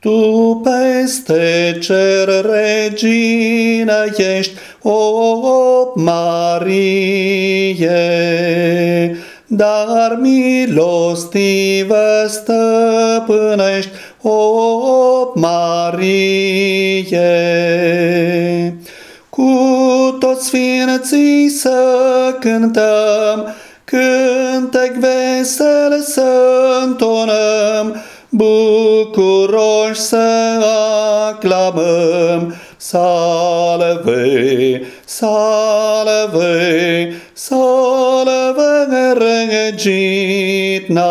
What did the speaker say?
Tu peste cer regină ești, o Marie, dar milostivă stăpânești, o Marie. Cu toți sfinții să cântăm, cântec vesel să întonăm, bucuroși să aclamăm, salve, salve, salve regina.